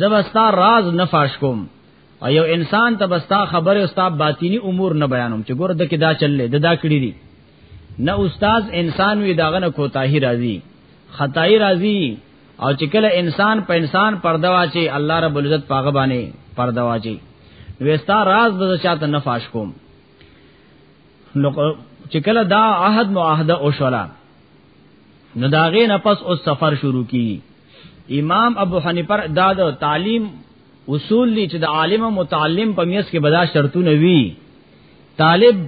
زبستا راز نفاش کوم او یو انسان ته بستا خبره او ستا باطینی امور نه بیانوم چې ګور د کې دا چللې د دا کړی دي نه استاد انسان وی داغه نه کوتاهی راځي خدای راضی او چې کله انسان په انسان پرده واچي الله رب العزت پاغه باندې پرده واچي وستا راز د چاته نفاش کوم نو چې کله دا عهد معاهده او شولا نو دا غې نه پس او سفر شروع کی امام ابو حنیفه دا د تعلیم اصول دي چې د عالم او متعلم په میس کې بدا شرطونه وي طالب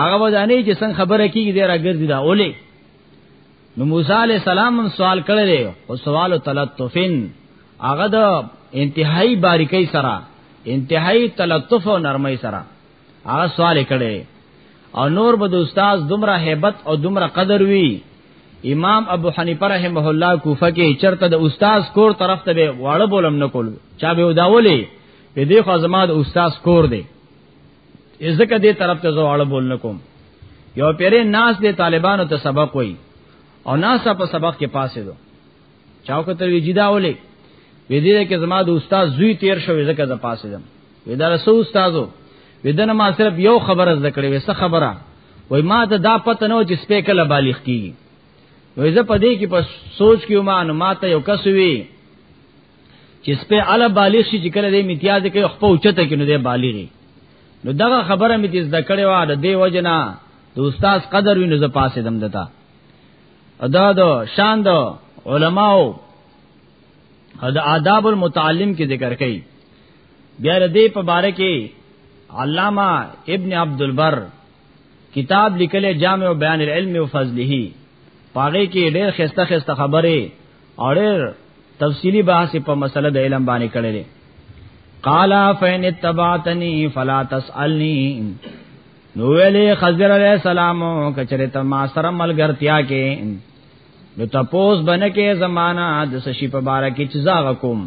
هغه ودانې چې څنګه خبره کیږي دا راګرځي دا اولې نو موسی علی السلام هم سوال کړی دی او سوال تلطفین هغه د انتهایی باریکۍ سره انتهایی تلطف او نرمۍ سره هغه سوال کړي او نور به د استاد دومره hebat او دومره قدر وی امام ابو حنیفه رحمه الله کوفه کې چرته د استاد کور طرف ته واړه بولم نه کول چا به وداولې په دې خو زما د استاد کور دی ځکه دې طرف ته زه واړه بول نه کوم یو پیرې ناس دې طالبانو ته سبق وای او ناسا په سبق کې پاسې دو چاو کتل وی جدا ولې وی دې کې زما د استاد زوی تیر شوی زکه ز پاسې دم وی دا رسو استادو وی دنه ما صرف یو خبره زده کړې وسه خبره وای ما ته دا پته نه و چې سپیکل بالغ کیږي وای زه په دې کې په سوچ کې ما نو ما ته یو کس وی چې سپې اعلی بالغ شي چې کله دې امتیاز کې خپل اوچته کې نو دې بالغي نو دغه خبره مې دې زده کړې و د دې وجنا د استاد قدر وینو ز پاسې دم دتا ادا دا شان دا علماو دا آداب المتعلم کې ذکر کړي بیا ردی په باره کې علامہ ابن عبد البر کتاب لیکل جامع بیان العلم و فضله پاغه کې ډېر خسته خسته خبره او ډېر تفصیلی بحث په مسله د علم باندې کړي قالا فین اتبعتنی فلا تسالنی نو ویلې خضر علیہ السلام کچره ته ما سره ملګرتیا کې نو تپوس بنکه زمانہ د سشي په بار کې چزاغ کوم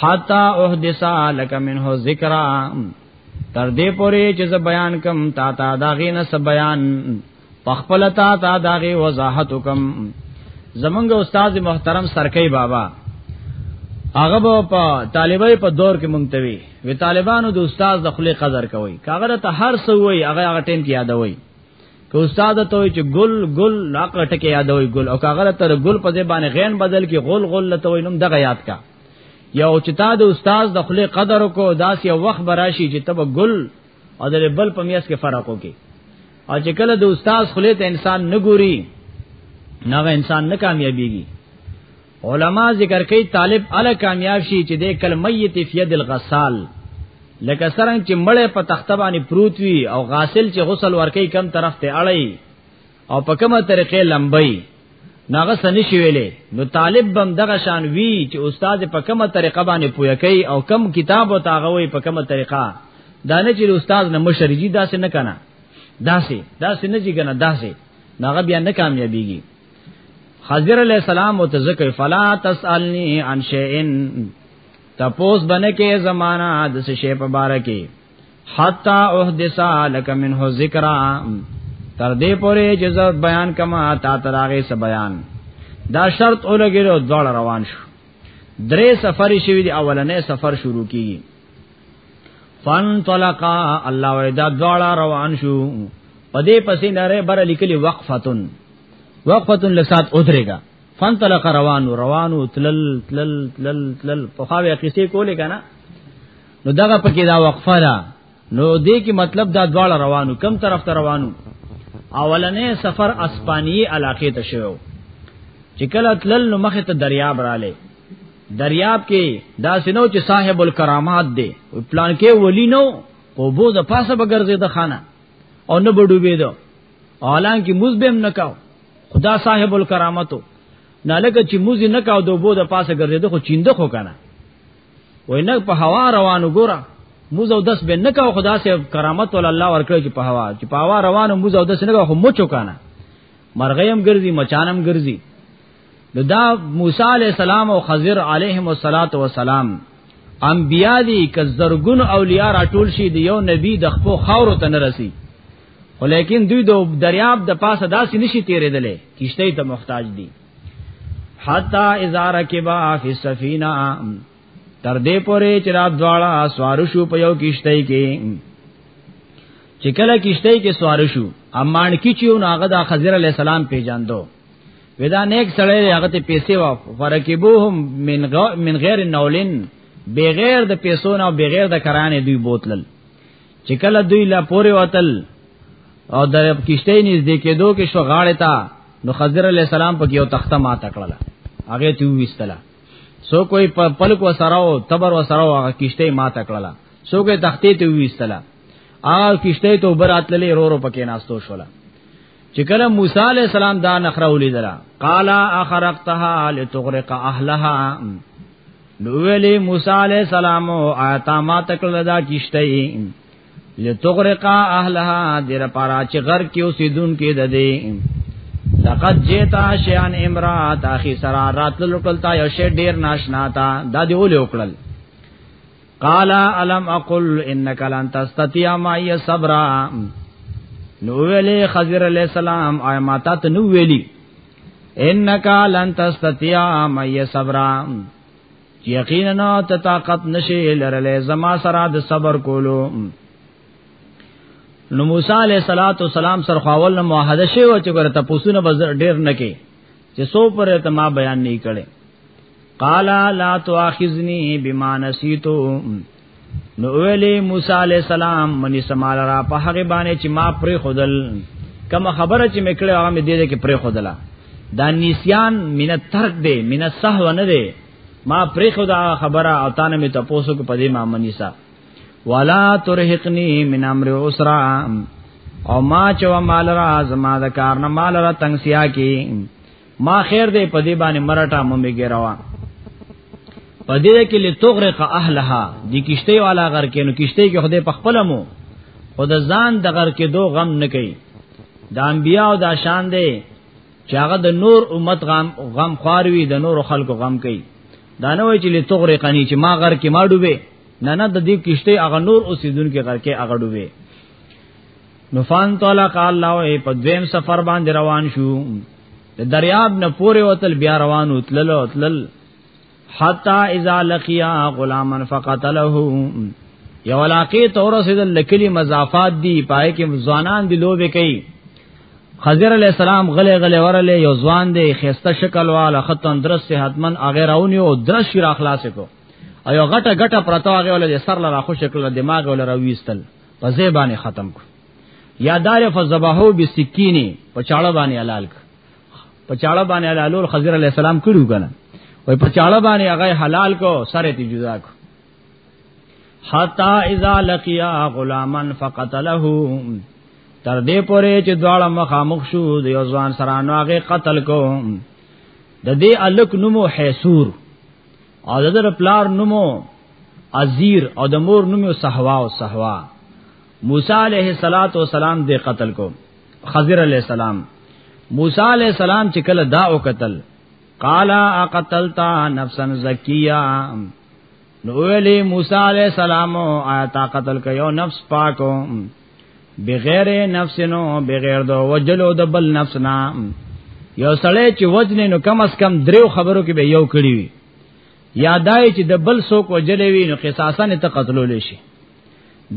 حتا احدثا لک منه ذکرا تر دې پورې چې بیان کم تا تا دا غینه س بیان پخپل تا تا داغه وضاحت وکم زمونږ استاد محترم سرکې بابا هغه په طالبای په دور کې مونږ ته وی وی طالبانو د استاد د خلې قدر کوي کاغره ته هر څه وای هغه هغه ټیم کې یادوي که استاد ته وی چې ګل ګل لاکه ټکی یادوي ګل او کاغره تر ګل په ځای باندې غین بدل کې غول غول ته وی نوم دغه یاد کا یو چې تا د استاد د خلې قدر کو داس یو وخت براشي چې تب ګل او د بل په میاس کې فرق وکي او چې کله د استاد خله ته انسان نه ګوري نه انسان نه کامیابیږي علما ذکر کوي طالب اله کامیاب شي چې د کل میت فی ید الغسال لکه سرنګ چې مړې په تخته باندې پروت وي او غاسل چې غسل ورکي کم طرف ته اړي او په کومه طریقې لمبي ناغه سن شي ویلې نو طالب بم دغه شان وی چې استاد په کومه طریقه باندې پوهه کوي او کم کتاب او تاغه وي په کومه طریقه دا نه چې استاد نه مشرجي داسې نه کنه داسې داسې نه جي کنه داسې ناغه بیا نه کامیابیږي حضرت علیہ السلام متذکر فلا تسالنی عن شیئن تپوس بنکه زمانہ د شی په بارکه حتا احدثا لك منه ذکرا تر دې پورې چې زه بیان کما تا تراغه س بیان دا شرط اولګیرو دوړ روان شو درې سفر شوی دی اولنې سفر شروع کیږي فن طلقا الله ودا دوړ روان شو پدې پسې نره بر لیکلی وقفتن وقفتن لسات ادرېګا فن طلق روانو روانو تلل تلل تلل تلل په خاوې قصې کولې کنه نو دغه پکې دا وقفه ده نو دې کې مطلب دا دواړه روانو کم طرف ته روانو اولنې سفر اسپانیي علاقې ته شوو چې کله تلل نو مخه ته دریاب رااله دریاب کې دا سينو چې صاحب الکرامات دی پلان کې ولی نو او بو د پاسه بغرزه د خانه او نه بډوبې دو اعلان کې مزبم نکاو خدا صاحب الکرامتو نالګه چې موزي نکاو دوبو د پاسه ګرځیدو خو چیند خو کنه وای نه په هوا روانو ګورا موز او دس به نه کاو خدا سے کرامت ول الله ورکړي چې په هوا چې په هوا روانو موز او دس نه کاو مو چوکانه مرغیم ګرځي مچانم ګرځي نو دا موسی علی السلام او خضر علیهم الصلاۃ والسلام انبیا دي ک زرګون اولیاء راټول شي دی یو نبی د خپل خاور ته نه رسی ولیکن دوی د دریاب د پاسه داسې نشي تیرېدلې کیشته ته محتاج دي حتا اذا رکبا فی السفینه تر دې پورې چې را دواړه سوار شو په یو کشته کې چې کله کشته کې سوار شو امان کی چې نو هغه د خضر علی السلام پیژاندو ودا نیک سړی هغه ته پیسې وا فرکبوهم من غو من غیر نولن بغیر د پیسو نه بغیر د کرانې دوی بوتلل چې کله دوی لا پورې وتل او د کشته نږدې کېدو کې شو غاړه تا نو خضر علی السلام په یو تخته ما تکړه هغه ته وستله سو کوئی په پلک و سراو تبر و سراو هغه کشته ما تکړه سو کوئی تخته ته وستله آ کشته ته براتللې رو رو پکې ناستو شولا چې کله موسی علی السلام دا نخره ولیدله قالا اخرقتها لتغرق اهلها نو ویلی موسی علیہ السلام آیات ما تکل دا کیشته لتغرقا اهلها دیر پارا چې غر کې اوسیدون کې د دې لقد جیتا شیان امرا تاخی سرا رات لوکلتا یو شی ډیر ناشنا تا دا دی ول وکړل قال الم اقل انك لن تستطيع معي صبرا نو ویلی خضر علیہ السلام آیا ماتا ته نو ویلی انک لن تستطيع مي صبرا یقینا ته طاقت نشي لرلې زما سره د صبر کولو نو موسی علیہ الصلات والسلام سره خواول نو معاهده شی و چې ګره تاسو نه بز ډیر نه کې چې سو پر ته ما بیان نه کړي قال لا تواخذني بما نسيتو نو ویلی موسی علی السلام منی سمال را په هغه باندې چې ما پرې خودل کما خبره چې میکړه هغه مې دې کې پرې خودلا دا نسیان من ترک دی من سهو نه دی ما پرې خدا خبره او تانه مې تاسو کو پدې ما منی سا ولا ترهقنی من امر اسرا او ما چوا مال را زما د کار نه مال را تنگسیا کی ما خیر دې په دې باندې مرټا مې ګروا په دې کې لتغرق اهلها دې کشته والا غر کې نو کشته کې خدای په خپل مو او د ځان د غر کې دو غم نه کوي د انبیاء دا شان دی چې هغه د نور امت غم غم خاروي د نور خلکو غم کوي دا نه وای چې لتغرقنی چې ما غر کې ما ډوبه نه نه د دې کشته هغه نور اوسیدونکو غر کې هغه ډوبه نو فان طلق الله ای په دویم سفر باندې روان شو د دریاب نه پورې وتل بیا روان وتل وتل حتا اذا لقیا غلاما فقتله یو علاقه تور رسیدل لکلی مضافات دی پای کې ځوانان دی لوبه کوي خضر علیہ السلام غلې غلې ورلې یو ځوان دی خسته شکل والا ختم درس صحتمن اغه راونی او درس شیر اخلاص کو ایو غټه غټه پرتا اغه ول سر لرا خو شکل دماغ ول راويستل په ځای باندې ختم کو یا دار فذبحو بسکین په چاړه باندې حلال کو په چاړه باندې حلالول خضر علی السلام کړو کنه وای په چاړه باندې هغه حلال کو سره تی جدا کو حتا اذا لقيا غلاما فقتله تر دې پورې چې دواړه مخامخ شو د یو ځوان سره نو هغه قتل کو د دې الک نومو حیسور او د در پلار نومو عزیر او د مور نومو صحوا او صحوا موسی علیه الصلاۃ والسلام دې قتل کو خضر علیه السلام موسی علیه السلام چې کله دا او قتل قالا اقتلتا نفسا زکیہ نو ویلی موسی علیہ السلام آیتا قتل کئ یو نفس پاکو بغیر نفس نو بغیر دو وجلو د بل نفس نا یو سړی چې وجنه نو کم اس کم دریو خبرو کې به یو کړی وي یادای چې د بل څوک وجلې وي نو قصاصا نه تقتلول شي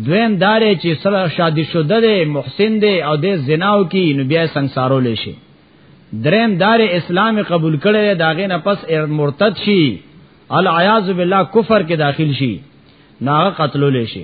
دویم دارې چې سره شادي شوده دی محسن دی او د زناو کې نو بیا سنگسارول شي دریم دار اسلام قبول کړي داغه نه پس مرتد شي العیاذ بالله کفر کې داخل شي ناغه قتلول شي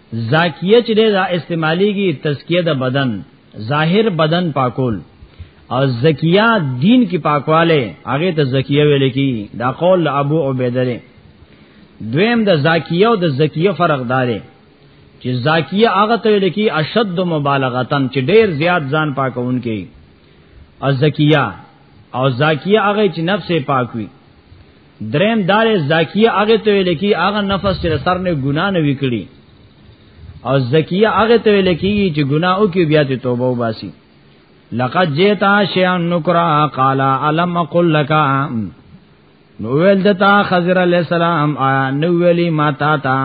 زاکیه چې دا استعمالیږي تزکیه د بدن ظاهر بدن پاکول او زکیه دین کې پاکواله هغه ته زکیه ویل کی دا قول ابو عبیده دی دویم د زکیه او د زکیه فرق داره چې زکیه هغه ته ویل کی اشد مبالغتن چې ډیر زیات ځان پاکون کی او زکیه او زکیه هغه چې نفس پاکوي دریم دار زکیه هغه ته ویل کی هغه نفس چې سر نه ګنا نه وکړي او زکیه هغه ته ویل کی چې ګنا او کې بیا ته توبه وباسي لقد جئتا شیئا نکرا قال الم قل لك نو ویل دتا خضر علیہ السلام آیا نو ویلی ما تا تا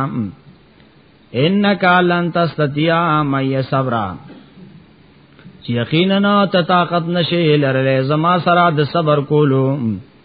انکا لن تستطیع مئی صبرا یقینا ته طاقت نشي لرلې زما سره د صبر کولو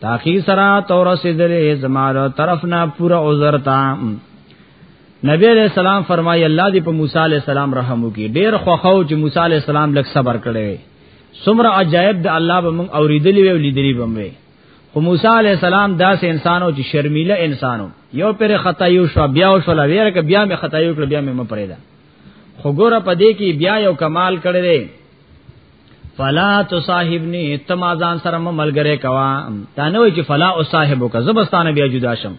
تاخی سرا تور سیدلې زماره طرف نه پورا عذر تا نبی علیہ السلام فرمایي الله دې په موسی علیہ السلام رحم وکي ډیر خوخو چې موسی علیہ السلام لک صبر کړي سمره عجایب د الله به مون اوریدلې او لیدلې به مې خو موسی علیہ السلام داسې انسانو چې شرمیله انسانو یو پر خطا یو شو بیا شو لا ویره ک بیا مې خطا یو کړ بیا مې مپریدا خو ګوره په دې کې بیا یو کمال کړی دی فلا تصاحبنی تما ځان سره ملګری کوا تا نه وای چې فلا او صاحبو کا زبستانه بیا جدا شم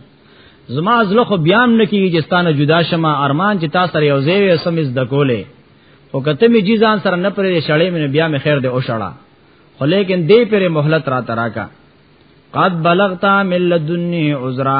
زما ازله خو بیا هم نکی چې ستانه جدا شم ارمان چې تا سره یو ځای وي سم از دکولې او کته می جی ځان سره نه پرې شړې مې بیا مې خیر دې او شړا خو لیکن دې پرې مهلت را تراکا قد بلغتا من لدنی عذرا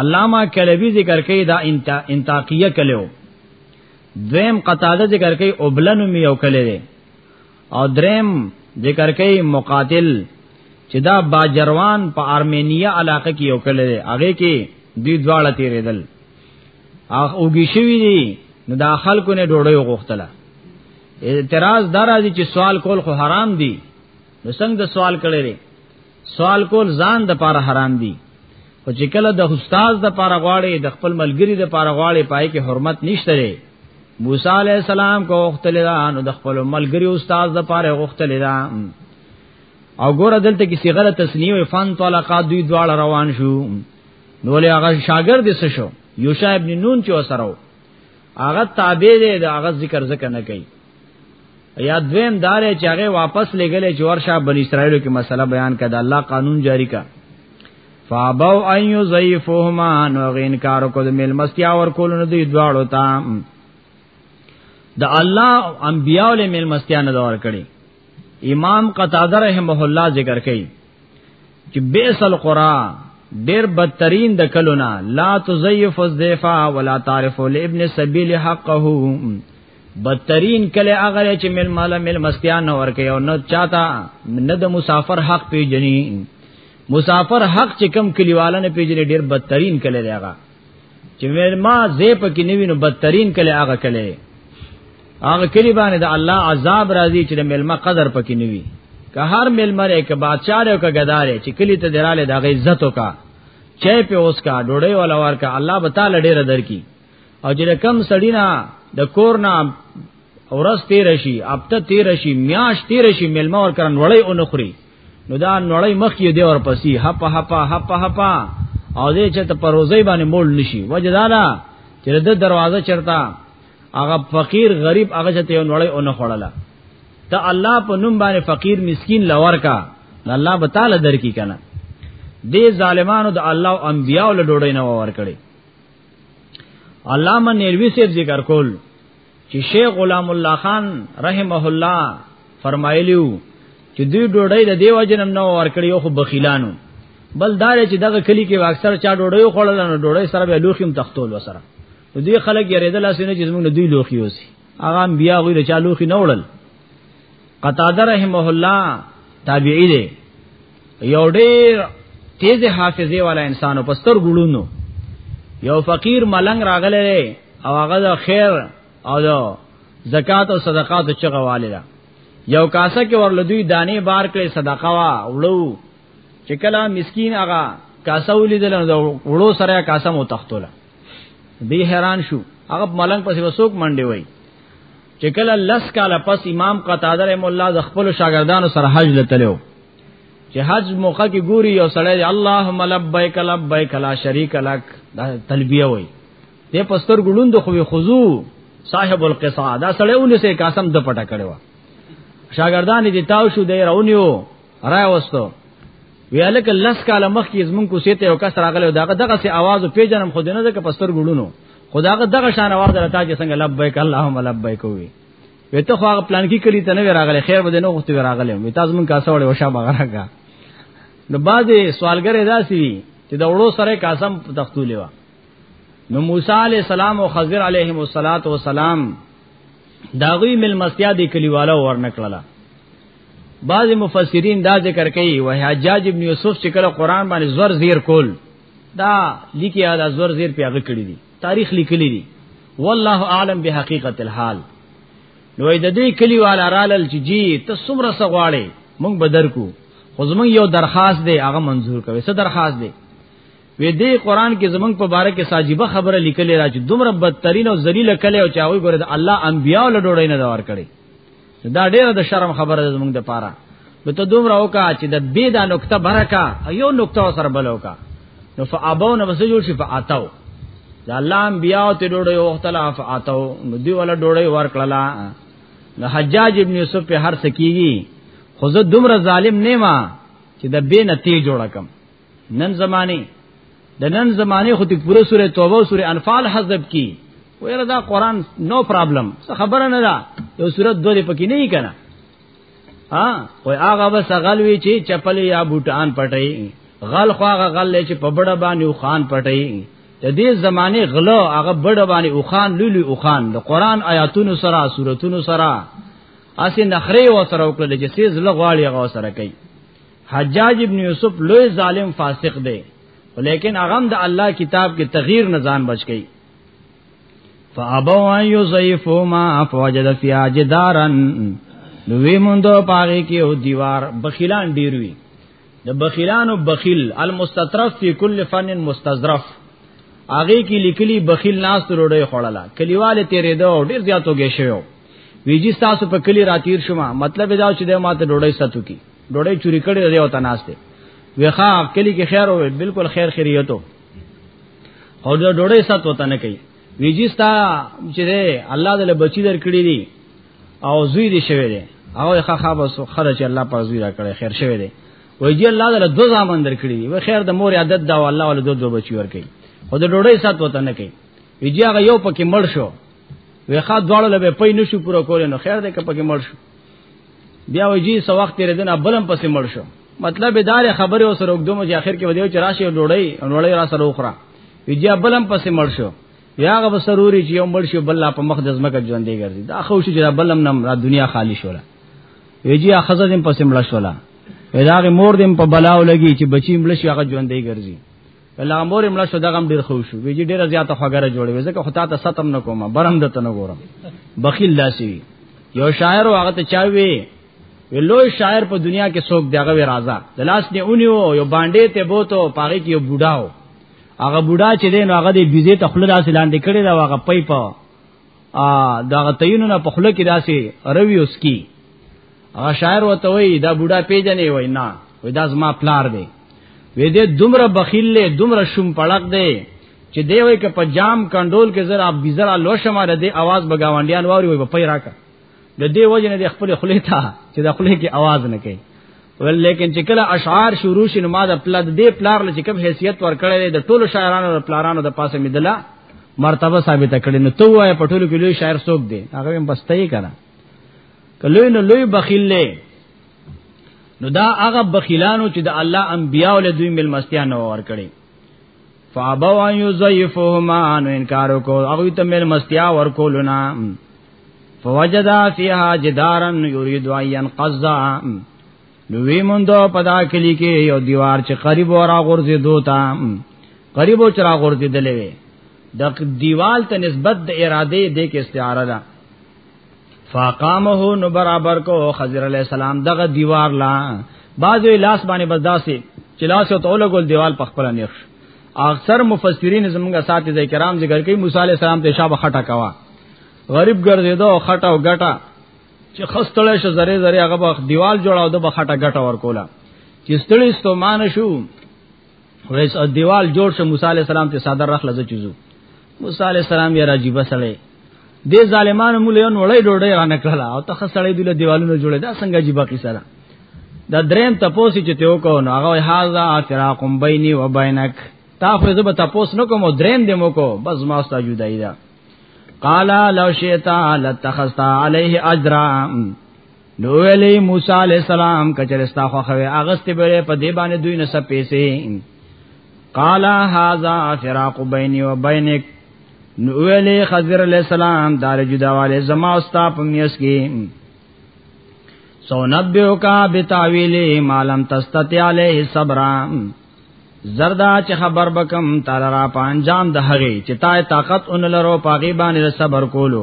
علامہ کلبی ذکر کوي دا انت انتاقیه کلو دویم قتاده ذکر کوي ابلن می یو کلی دی او دریم ذکر کوي مقاتل چې دا باجروان په ارمینیا علاقه کې یو کلی دی هغه کې دوی دواړه تیرېدل هغه اوګی شوی دی نو دا خلکو نه ډوړې وغوښتله اعتراض دار دي چې سوال کول خو حرام دي نو څنګه سوال کړي سوال کول ځان د پاره حرام دي او چې کله د استاد د پاره غواړي د خپل ملګری د پاره غواړي پای کې حرمت نشته لري موسی علی السلام کو وختل دا نو د خپل ملګری استاد د پاره وختل دا او ګور دلته کې صيغه تسنیه او فن طلقا دوی دواړه روان شو نو له هغه شاګرد څه شو یوشع ابن نون چې وسره هغه تابع دی دا هغه ذکر ځکه نه کوي یا دویم دار چې هغه واپس لګلې چې ورشه بنی اسرائیل کې مسله بیان کړه الله قانون جاری کا فابو ان یضیفهما نو غینکار کو د مل مستیا ور کول نه دی دواړو تا د الله انبیاء له مل مستیا نه دور کړي امام قتاده رحمه الله ذکر کوي چې بیس القرا ډیر بدترین د کلونا لا تزیف الضیفا ولا تعرف لابن سبیل حقه بدترین کله هغه چې مل مال مل مستیان نه ورکه او نه چاته نه د مسافر حق پیژني مسافر حق چې کم کلیواله نه پیژني ډیر بدترین کله دی هغه چې مل ما زه په کې نیوینو بدترین کله هغه کله هغه کلی باندې د الله عذاب راځي چې د مل ما قدر پکې نیوي که هر مل مره کې بادشاہ له کې غدارې چې کلی ته دراله د عزت وکا چه په اوس کا ډوړې ولا ورکا الله به تعالی ډیر درکې او چې کم سړی نه د کور نه اورس تیر شي اپته تیر شي میاش تیر شي ملما ور کرن وړي او نخري نو دا نړۍ مخ یې دی ور پسې هپ هپ هپ هپ او دې چې ته پروزي باندې مول نشي وجدانا چې د دروازه چرتا هغه فقیر غریب هغه چې ته نړۍ او نه خړله ته الله په نوم باندې فقیر مسکین لور کا الله به تعالی درکې کنه دې ظالمانو د الله او انبیاء له ډوډۍ نه ور کړی علامه نیلوی سے ذکر کول چې شیخ غلام الله خان رحمه الله فرمایلیو چې دوی ډوډۍ د دیو جنم نو ورکړي او خو بخیلانو بل دار چې دغه کلی کې اکثر چا ډوډۍ خوړل نو ډوډۍ سره به لوخیم تختول وسره دوی خلک یې ردل اسنه چې زموږ دوی لوخي اوسي هغه بیا غوړي چا لوخي نه وړل قتاده رحمه الله تابعی دی یو ډیر تیز حافظه والا انسان او پستر ګړونو یو فقیر ملنګ راغله او هغه د خیر او د زکات او صدقات چغه والده یو کاسه کې ورلدوی دانه بار کړي صدقه وا وړو چې کله مسکین هغه کاسه ولیدل نو وړو سره کاسه مو تختوله دی حیران شو هغه ملنګ پسې وسوک منډي وای چې کله لس کاله پس امام قتاده رحم الله د خپل شاګردانو سره حج لتلو چې حج موقع کې ګوري او سړی اللهم لبیک لبیک لا شریک لک دا تلبیه وای دې پستر ګړوند خو خضوع صاحب القصا دا سړی ونسه قسم د پټه کړو شاګردان دې تاو شو دی راونیو را وستو ویالک لس کاله مخکې زمون کو سیته او کس راغله داغه دغه سي आवाज پیجنم خو دینه دغه پستر ګړونو خداغه دغه شان आवाज راته چې څنګه لبیک اللهم لبیک وي وی ته خو هغه پلان کې کلی ته نه راغلی خیر به نه غوښتي راغلی وی تاسو مونږه سوړې وشا بغراګه نو بعضې سوالګرې داسې وي چې د وړو سره قاسم تختولې و نو موسی علی السلام او خضر علیهم الصلاۃ والسلام داغوی مل مستیا دی کلیواله ورنکړه بعض مفسرین دا ذکر کوي وه حجاج ابن یوسف چې کله قران باندې زور زیر کول دا لیکي دا زور زیر پیغه کړی دي تاریخ لیکلی دي والله اعلم بحقیقت الحال نو د دې کلی والا رالل چې جی ته څومره سغواړي مونږ بدر کو خو زمونږ یو درخواست دی هغه منزور کوي څه درخواست دی وې دې قران کې زمونږ په باره کې ساجيبه خبره لیکلې را چې دومره بدترین او ذلیل کله او چاوي ګوره د الله انبیاء له ډوړې نه دور کړي دا ډیره د شرم خبره ده زمونږ د پاره نو ته دومره وکا چې د بی دا نقطه برکا یو نقطه سره بل وکا نو فابو نو بس جوړ شي فاتو دا الله انبیاء ته ډوډۍ وختلا فاتو نو دی ولا ډوډۍ ورکړلا نو حجاج ابن یوسف په هر سکیږي خو زه دومره ظالم نیما چې د بی نتی جوړ کم نن زمانه د نن زمانه خو ته پوره سوره توبه او سوره انفال حذف کی ویره دا قران نو پرابلم څه خبره نه ده یو سوره دوه پکې نه کنا ها او هغه بس غلوی چې چپل یا بوټان پټي غل خو هغه غل چې په بڑا باندې خان پټي د دې زمانه غلو هغه بڑا باندې او خان لولي او خان د قران آیاتونو سره سوراتونو سره اسی نخره و سره وکړل چې سیز لغواړي هغه سره کوي حجاج ابن یوسف لوی ظالم فاسق دی لیکن هغه د الله کتاب کې تغییر نه ځان بچ گئی فابوا یضیفوا ما فوجد فی اجدارا نوې مونږ ته پاره کې او دیوار بخیلان ډیر وی د بخیلانو بخیل المستطرف فی کل فن مستظرف هغه کې لیکلی بخیل ناس روړې خړلا کلیواله تیرې دا ډیر زیاتو کې شوی ویجی تاسو په کلی راتیر شوم مطلب دا چې د ماته ډوړې ساتو کی ډوډۍ چوری کړې دی او تناسته ویخا کلی کې خیر وې بالکل خیر خیریتو او د ډوډۍ سات وته نه کوي ویجستا چې الله دې بچی درکړي دي او زوی دې شوی دی او ښه ښه بس خره چې الله پر زوی را کړی خیر شوی دی وای جی الله دې دو ځامن درکړي دي و خیر د مور عادت دا الله ول دو دو بچی ورکړي او د ډوډۍ سات وته نه کوي ویجی هغه یو پکې مړ شو ویخا دواړو لبه پې نشو پوره کول نو خیر دې که پکې مړ شو بیا وی جی سو وخت تیر دنه بلم پسې مړ شو مطلب دار خبره اوس روګدو مې اخر کې ودیو چې راشي ډوړی ډوړی را سره وخره وی جی بلم پسې مړ شو یا غو سروري چې یو مړ شو بل لا په مخ د زمکه ژوند دی ګرځي دا خو شي چې بلم نم را دنیا خالی شولا وی جی اخزه دې پسې مړ شولا وی دا مور دې په بلاو لګي چې بچی مړ شي هغه ژوند دی ګرځي لامور املا شو دغه ډیر خو شو ویجی ډیره زیاته خوګره جوړوي ځکه خو تا ته ستم نه کومه برم دته نه ګورم بخیل داسي یو شاعر هغه ته چاوي لوی شاعر په دنیا کې څوک دغه وی راځه د لاس نه اونیو یو باندې ته بوته پاره کې یو بوډاو هغه بوډا چې دین هغه دې بيزه تخلل اسلام دې کړی دا هغه پي په ا دا غتینو نه په خله کې داسي روي اوس کی هغه شاعر وته وی دا بوډا پیجنې وای نه وای دا زما پلار دی وې دې دومره بخیل له دومره شوم پړق دی چې دی وای ک په جام کنډول کې زرا بزرا لو شماره دی आवाज بګاونډیان ووري وای په پیراکه د دې وجه نه د خپل خلی ته چې د خلی کې आवाज نه کوي ول لیکن چې کله اشعار شروع شي نو ما د پلاد دې پلار لچ کوم حیثیت ورکړې د ټولو شاعرانو د پلارانو د پاسه مدلا مرتبه ثابت کړي نو ته وای په ټولو کې لوی شاعر څوک دی هغه هم بستای کړه کله نو لوی بخیل له نو دا هغه بخیلانو چې د الله انبیاء له دوی ملمستیا نه ور کړی فابوا یزیفهما نو انکار کو هغه ته مل مستیا ور کولنا فوجدا فیها جدارا یرید ان ينقض نو وی مونږ پدا کلی کې یو دیوار چې قریب ورا غورځي دوتا قریب او چرا غورځي دلې د دیوال ته نسبت د اراده دې کې استعاره ده فاقامه نو برابر کو خضر علی السلام دغه دیوار لا بعضو لاس باندې بداسي چې لاس او توله ګل دیوال په خپل نیخ اکثر مفسرین زمونږ اساتذه کرام ذکر کوي موسی علی السلام ته شابه خټه کوا غریب ګرځیدو خټه او ګټه چې خستړې شه زره زره هغه دیوال جوړاو د بخټه ګټه ورکولا چې ستړي ستومان شو ویس او دیوال جوړ شه موسی علی السلام ته صادر رخ لزه چیزو موسی علی السلام یې راجیبه سړی دې ظالمانو مول یو نړۍ ډوډۍ را نکړه او ته خسړې دله دیوالونو جوړې دا څنګه جیبه کی سره دا دریم تپوسی چې ته وکاو نو هغه هاذا فراقم بیني و بینک تا خو زه به تپوس نکوم دریم دې مو کو بس ما ستا جدای دا قالا لو شئتا لتخذتا علیه اجرا نو ویلی موسی علی السلام کچرستا خو خوي اغست بره په دی باندې دوی نه سب پیسې قال هاذا فراق بیني و بینک نو ویلی خضر علی السلام دار جداواله زما او ستا په میس کې سو نبیو کا بتاویل مالم تستتی علیه صبر زردا چې خبر بکم تعالی را پانجام د هغه چې تای طاقت ان لرو پاغي باندې صبر کولو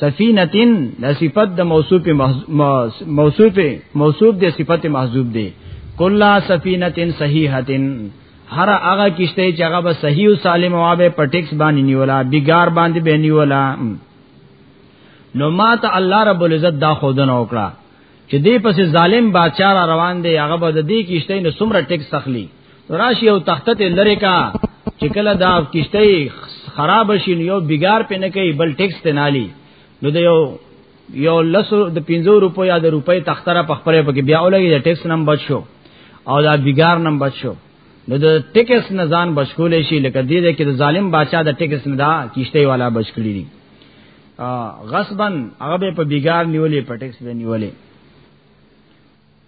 سفینتن د صفت د موصوف موصوف موصوف د صفت محذوب دی کلا سفینتن صحیحتن هر هغه کشته چې هغه به صحیح او سالم او به پټیکس باندې نیولا بیګار باندې به نیولا نو ماته الله رب العزت دا خودنه وکړه چې دې پس ظالم بادشاہ روان دی هغه به د دې کشته نو سمره ټیکس تخلی راشي او تخته ته لری کا چې کله دا کشته خراب شي نو یو بګار پې نه کوي بل ټیکس ته نالي نو د یو یو لسو د 50 روپو یا د روپۍ تختره په خپل په کې بیا ولګي د ټیکس نم بچو او دا بګار نم بچو نو د ټیکس نه ځان بچول شي لکه دې دې کې د ظالم بادشاہ د ټیکس نه دا کیشته والا بچکړي دي غصبن هغه په بګار نیولې په ټیکس به نیولې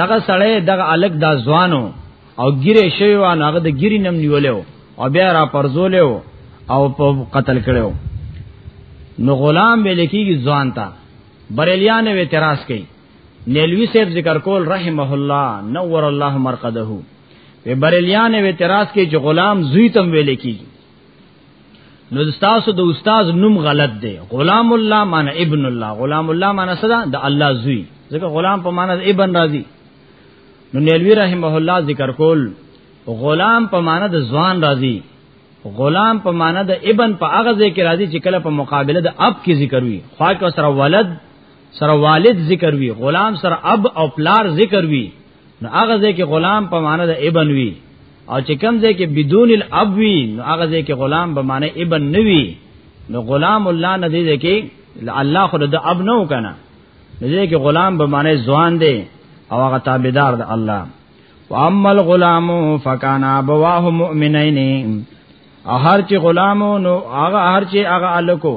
دغه سړی دغه الګ دا ځوانو او ګیره شوی و نو هغه د ګیری نم نیولیو او بیا را پرزولیو او په قتل کړو نو غلام به لکیږي ځوان تا بریلیان و اعتراض کوي نیلوی صاحب ذکر کول رحمه الله نور الله مرقده و بریلیان و اعتراض کوي چې غلام زوی تم ویل کیږي نو تاسو د استاد نوم غلط دی غلام الله معنی ابن الله غلام الله معنی صدا د الله زوی ځکه غلام په معنی ابن راضی نو نیلوی رحمه الله ذکر کول غلام په معنی د ځوان راضی غلام په معنی د ابن په هغه ځای کې راضی چې کله په مقابله د اب کې ذکر وي خوا کې سره ولد سره والد ذکر وي غلام سره اب او پلار ذکر وي نو هغه ځکه غلام په معنی د ابن وی او چې کم ځای کې بدون الاب وی نو هغه ځای کې غلام به معنی ابن نوی نو غلام الله نه دی ځکه الله خود د اب نه وکنه نو ځای کې غلام به معنی ځوان دی او هغه تابعدار د الله واما الغلام فكان ابواه مؤمنين او هر چې غلامو نو هغه هر چې هغه الکو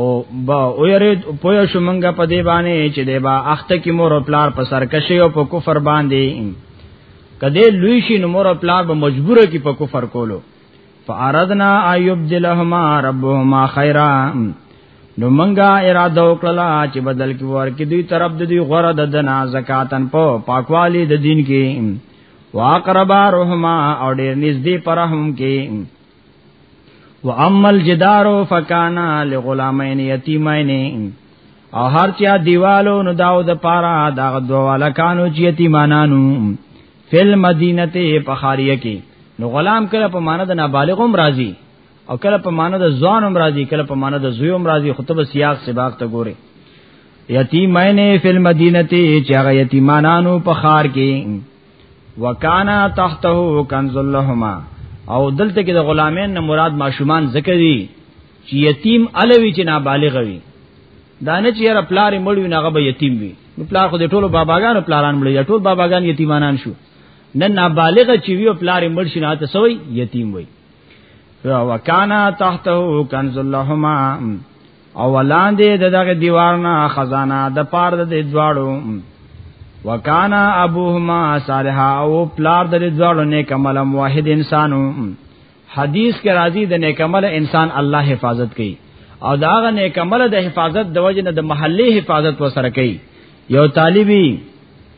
او با او یرید پویا شو منګه په دی باندې چې دی با اخته کی مور او پلار په سرکشي او په کفر باندې کدی لوی شي نو مور او پلار به مجبور کی په کفر کولو فاردنا ایبدلهما ربهما خیرا نو منګه اراده وکړه چې بدل کی ورکی دوی طرف د دوی غره د دنا زکاتن په پاکوالی د دین کې واقربا رحما او ډیر نږدې پرهم کې واما الجدار فکانا لغلامین یتیمین او هر چا دیوالو نو داو د پارا دا دواله کانو چې یتیمانانو فل مدینه ته په خاریه کې نو غلام کله په معنی د نابالغ هم راضی او کله په معنی د ځوان هم راضی کله په معنی د زوی هم راضی خطبه سیاق سباق ته ګوره یتیمین فل مدینه ته چې هغه یتیمانانو په خار کې وکانا تحته کنز لهما او دلته کې د غلامین نه مراد ماشومان ذکر دي چې یتیم الوی چې نابالغ وي دا نه چې یاره پلار مړ وي هغه به یتیم وي نو پلار خو د ټولو باباګانو پلاران مړ یا ټول باباګان یتیمانان شو نه نابالغ چې وی او پلار مړ شي نه ته سوی یتیم وي وکانا تحته کنز لهما او ولاندې د دغه دیوار نه خزانه د پار د دواړو وکانا ابوهما صالحا او پلار د دواړو نیک عمل واحد انسانو حدیث کې راځي د نیک عمل انسان الله حفاظت کوي او داغه نیک عمل د حفاظت د وجنه د محلي حفاظت وسره کوي یو طالبي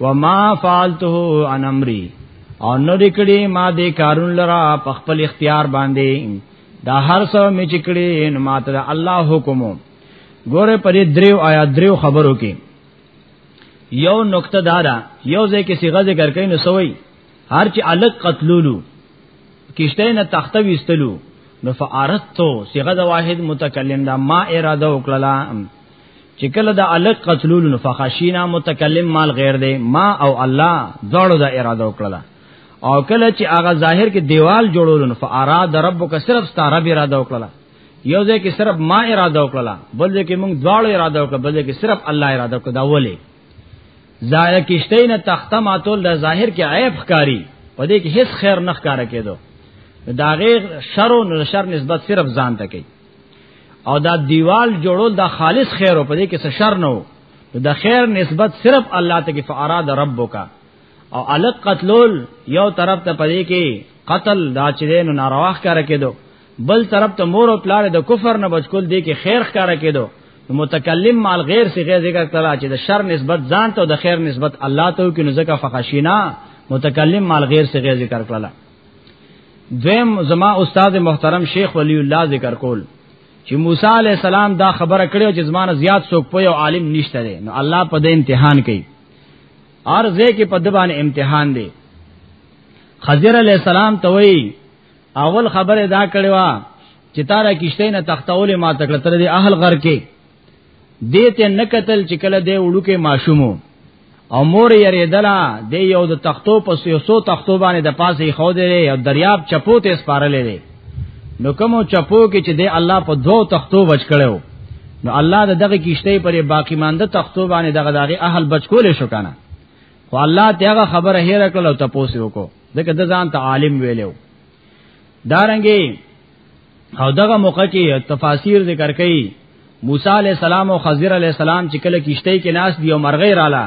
وما فعلته عن امري او نو دې کړي ما دې کارون لرا په خپل اختیار باندې دا هر څه مې چې کړي نو ما ته الله حکم ګوره پرې دریو آیا دریو خبرو کې یو نقطه دارا یو ځای کې صيغه ذکر کین نو سوئی هر چې الګ قتلولو کشته نه تخته وستلو نو فارتو صيغه د واحد متکلم دا ما اراده وکړه چې کله د الک قتلول نو فخشینا متکلم مال غیر دی ما او الله دواړو دا اراده وکړه او کله چې هغه ظاهر کې دیوال جوړول نو فاراد ربک صرف ستاره به اراده وکړه یو ځای کې صرف ما اراده وکړه بل ځای کې موږ دواړو اراده وکړه بل ځای کې صرف الله اراده وکړه دا ولې ظاهر کشته نه تخته ماتول د ظاهر کې عیب ښکاری په دې کې هیڅ خیر نه ښکارا کېدو دا غیر شر او شر نسبت صرف ځان ته کوي او دا دیوال جوړول دا خالص خیر او پدې کې څه شر نه وو د خیر نسبت صرف الله ته کې فاراد ربک او الک قتلول یو طرف ته پدې کې قتل دا چې نو ناروا ښکار کېدو بل طرف ته مور او پلار د کفر نه بچکول دي کې خیر ښکار کېدو متکلم مال غیر سی غیر ذکر کړه چې د شر نسبت ځان ته او د خیر نسبت الله ته کې نو ځکه فخشینا متکلم مال غیر سی غیر ذکر کړه دویم زما استاد محترم شیخ ولی الله ذکر کول چې موسی علی السلام دا خبره کړې چې زمانه زیات څوک په یو عالم نشته دی نو الله په دې امتحان کوي ارزه کې په دبان امتحان دی خضر علی السلام ته وی اول خبره دا کړې وا چې تاره کشته نه تختول ما تکړه تر دې اهل غر کې دیته نه قتل چې کله دی وړوکه ماشومو او مور یې ریدلا دی یو د تختو پس یو سو تختو باندې د پاسې خو دی او دریاب چپو ته سپارلې دی نو کومو چپو کې چې دی الله په دوو تختو بچ کړو نو الله د دغه کیشته پرې باقی مانده تختو باندې دغه دغه اهل بچ کول شو کنه خو الله دغه خبره هیر کړو ته پوسې وکړو دغه د ځان ته عالم ویلو دارنګي او دغه موقع کې تفاسیر ذکر کړي موسی علی السلام او خضر علی السلام چې کله کیشته کې ناس دی او مرغې رااله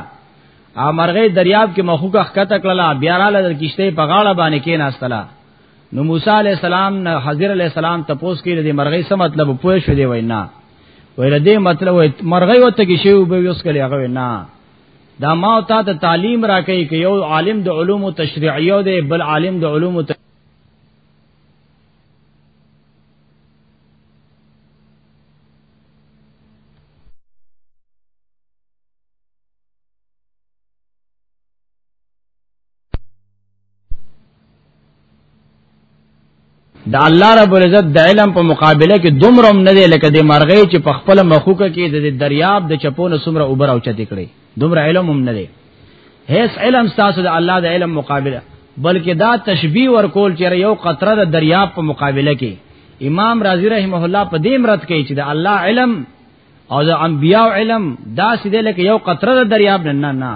ا مرغې دریاب کې مخوکه خکته کړله بیا رااله د کیشته په غاړه باندې کې ناستله نو موسی علی السلام نه حضرت علی السلام تپوس کې د مرغۍ څه مطلب پوه شو دی وینا ویل دې مطلب وای مرغۍ وته کې شی وبې اوس کلی هغه وینا دا ما او تا ته تعلیم راکې کې یو عالم د علوم تشریعیو دی بل عالم د علوم د الله رب العزت د علم په مقابله کې دومره نه دی لکه د مرغې چې په خپل مخوکه کې د دریاب د چپونو سمره اوبر او چتې کړي دومره علم هم نه دی هیڅ علم تاسو د الله د علم مقابله بلکې دا تشبیه ورکول چې یو قطره د دریاب په مقابله کې امام رازی رحمه الله په دې مرت کوي چې د الله علم او د انبیاء علم دا سیده لکه یو قطره د دریاب نه نه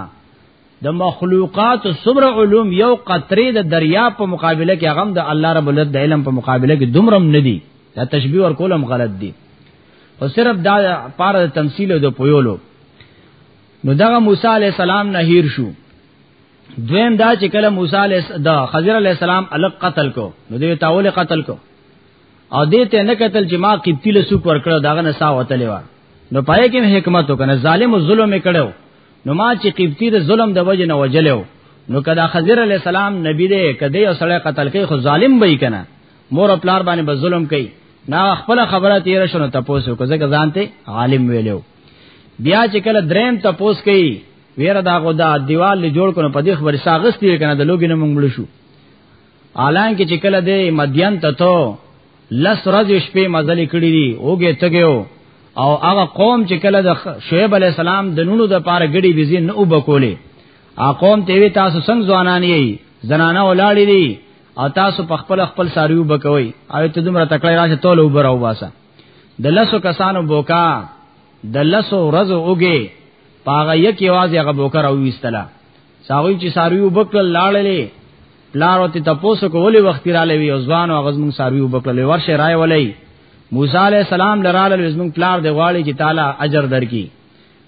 د مخلوقات صبر علوم یو قطره د دریاب په مقابله کې هغه د الله رب العزت د علم په مقابله کې دومره نه دي دا تشبیه ورکول هم غلط دي او صرف دا پاره تمثيل او د پویولو نو دغه موسی علی السلام نه هیر شو دویم دا چې کله موسی علی د خضر علی السلام الګ قتل کو نو دوی تاول قتل کو او دې ته نه قتل چې ما قبطی له سوق ور کړو داغه نه سا وتلې و نو پای کې حکمت وکنه ظالم او ظلم کړو نو ما چې قبطی د ظلم د وجه نه وجلو نو کدا خضر علی السلام نبی دې کدی او سړی قتل کوي خو ظالم به یې کنه مور پلار باندې به ظلم کوي نا خپل خبره تیر شنو تاسو کو ځکه ځانته عالم ویلو بیا چې کله دریم تاسو کوي ویره دا غو دا دیوال له جوړ کړو په دې خبره ساغستی کنه د لوګي نه مونږ مړ شو الان کې چې کله دې مدین ته ته لس ورځې شپې مزل کړې دي اوګه تګیو او هغه قوم چې کله د شعیب علی السلام د نونو د پاره غړي بيزي نه وبکولې ا قوم ته وی تاسو څنګه ځوانان یې زنانه ولاړې دي او تاسو په خپل خپل ساریو بکوي او ته دومره تکړه راشه ټول وبره وباسه د لسو کسانو بوکا د لسو ورځو اوګه پاغه یک یواز هغه بوکر او وستلا ساوی چې ساریو بکل لاړلې پلار او ته تاسو کولې وخت را لوي او ځوان او غزمون ساریو بکل ورشه راي ولې موسی عليه السلام لراله زمون پلار دی غواړي چې تعالی اجر درکې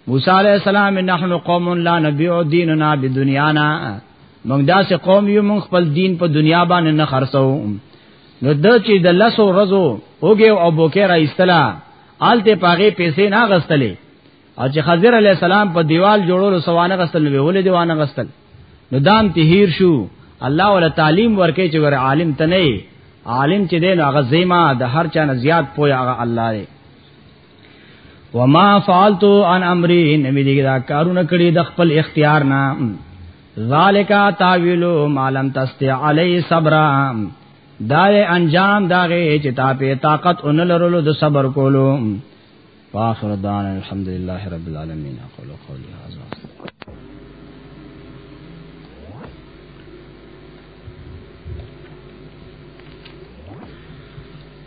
موسی علیہ السلام نحن قوم لا نبيع ديننا بدنيانا موږ داسې قوم یو موږ خپل دین په دنیا باندې نه خرڅو نو د چې د لسو رزو اوګه او بوکه را ایستلا آلته پاغه پیسې نه غستلې او چې خضر علی السلام په دیوال جوړولو سوانه غستل نو ویولې دیوانه غستل نو دام تهیر شو الله ولا تعلیم ورکې چې ور عالم ته نه عالم چې دین هغه زیما د هر چا نه زیات پویا هغه الله دی وما فعلتو عن امری نمی دیگه دا کارونه کړی د خپل اختیار نه ذالکا تاویلو مالم تستی علی صبرا دا انجام داغه چې تا په طاقت اون لرلو د صبر کولو واخر دان الحمدلله رب العالمین اقول قولی هذا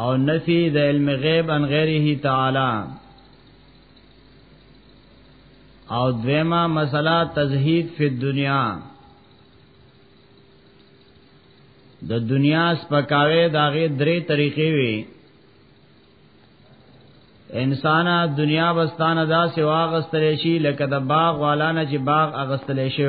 او نفی د علم غیب ان غیره تعالی او دویما مسله تزهید فی الدنیا د دنیا سپکاوی داغه درې طریقې وي انسان دنیا بستان دا سوا غستل شي لکه د باغ والا نه چې باغ اغستل شي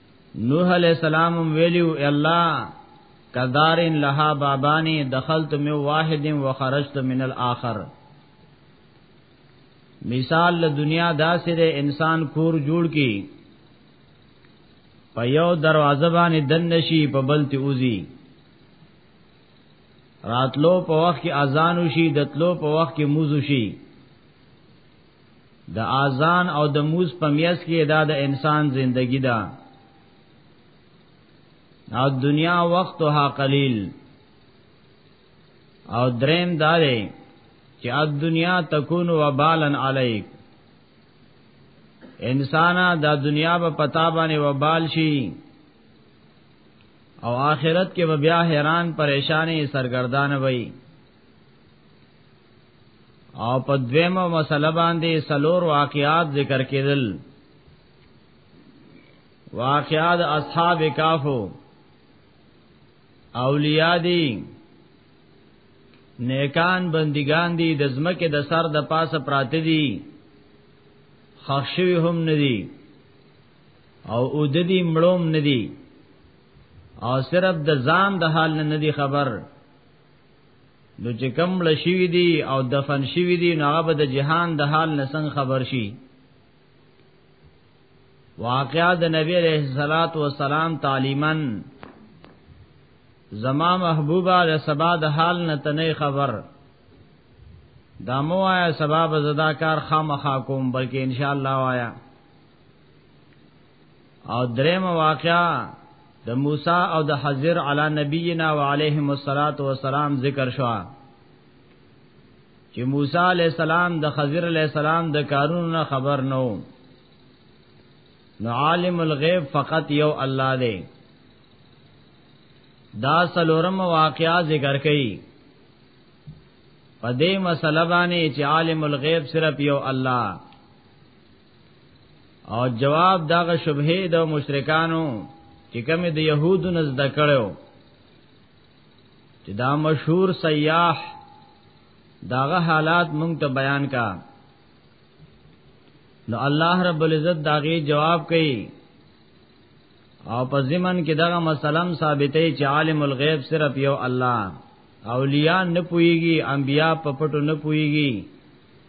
نوح علیہ السلام ویلیو الله کدارن لها بابانی دخلت من واحد وخرجت من الاخر مثال له دنیا داسې د انسان کور جوړ کی په یو دروازه باندې دن شي په بل تی اوزی راتلو په وخت کې اذان وشي دتلو په وخت کې موزو شي د اذان او د موز په میاس کې دا د انسان زندگی ده او دنیا وقتها قلیل او دریم داري چې د دنیا تکون وبالن علیک انسان دا دنیا په پتا باندې وبال شي او آخرت کې بیا حیران پریشانی سرګردان وي او په دویمه مسله باندې سلور واقعات ذکر کېدل واقعات اصحاب کافو اولیاء دي نیکان بندگان دي د زمکه د سر د پاسه پراته دي خښوی هم ندي او اوددي مړوم ندي او صرف د ځان د حال نه ندي خبر نو چې کم لشي دي او دفن شي دي نو هغه د جهان د حال نسنګ خبر شي واقعا د نبی علیہ الصلات والسلام تعلیمن زما محبوبه د سبا د حال نه تنه خبر دا مو آیا سبب زدا کار خامخا کوم بلکې ان شاء الله آیا او دریم واقعا د موسی او د حضر علی نبینا و علیهم الصلاۃ والسلام ذکر شو چې موسی علی السلام د حضر علی السلام د کارونو خبر نو نو عالم الغیب فقط یو الله دی دا سلورم واقعا ذکر کړي په دې مسله باندې چې عالم الغیب صرف یو الله او جواب دغه شبهه د مشرکانو چې کوم د يهودو نزد کړو چې دا مشهور سیاح داغه حالات مونږ ته بیان کا نو الله رب العزت داغه جواب کوي او په زمن کې دغه مسلم ثابتې چې عالم الغیب صرف یو الله اولیاء نه پويږي انبیاء په پټو نه پويږي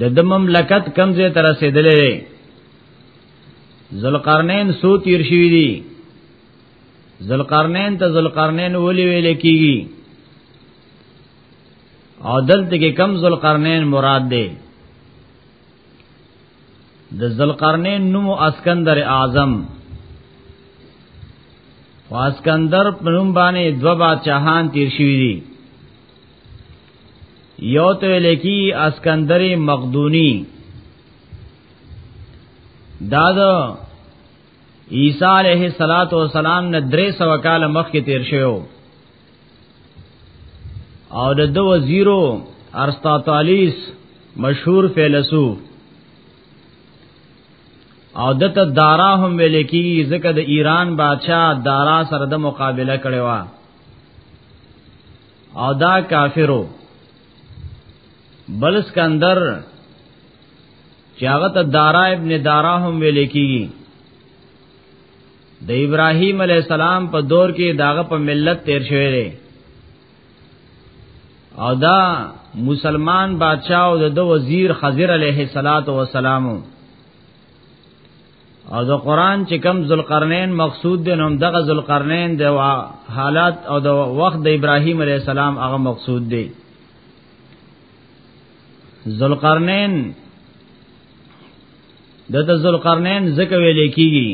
د د مملکت کمزه تر رسیدلې ذوالقرنین سو تیر شوی دی ذوالقرنین ته ذوالقرنین ولي ویل کیږي او دلته کې کم ذوالقرنین مراد دی د ذوالقرنین نوم اسکندر اعظم واسکندر په نوم باندې دوه بادشاہان تیر شوی دي یو ته لکی اسکندر مقدونی دا د عیسی علیه الصلاۃ والسلام نه درې سو کال مخکې تیر شوی او د دو وزیرو ارسطاطالیس مشهور فیلسوف او دته دارا هم ویل کی ځکه د ایران بادشاہ دارا سره د مقابله کړي وا او دا کافرو بل اسکندر چې هغه ته دارا ابن دارا هم ویل کیږي د ابراهیم علی السلام په دور کې داغه په ملت تیر شوی دی او دا مسلمان بادشاہ او د وزیر خضر علیه السلام او د قران چې کم ذوالقرنین مقصود دی نو دغه ذوالقرنین د حالات او د وخت د ابراهیم علی السلام هغه مقصود دی ذوالقرنین د د ذوالقرنین زکه ویل کیږي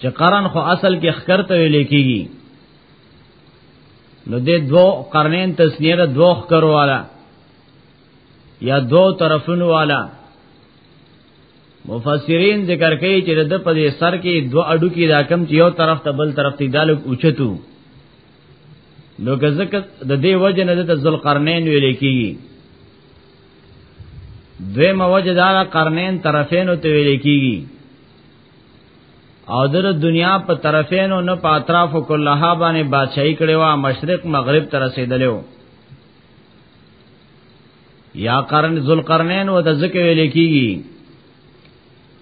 چې قرن خو اصل کې خکر ته ویل کیږي نو د دوه قرنین تسنیه د دوه خکر والا یا دو طرفونو والا مفسرین ذکر کوي چې د په دې سر کې دو اډو کې دا کم چې یو طرف ته بل طرف ته دالک اوچتو نو که ځکه د دې وجه نه د ذوالقرنین ویل کېږي دوی موجه دا قرنین طرفین ته ویل کېږي او د دنیا په طرفینو نه په اطراف کلها باندې بادشاہي کړي وا مشرق مغرب تر رسیدلو یا قرن ذوالقرنین و د ذکر ویل کیږي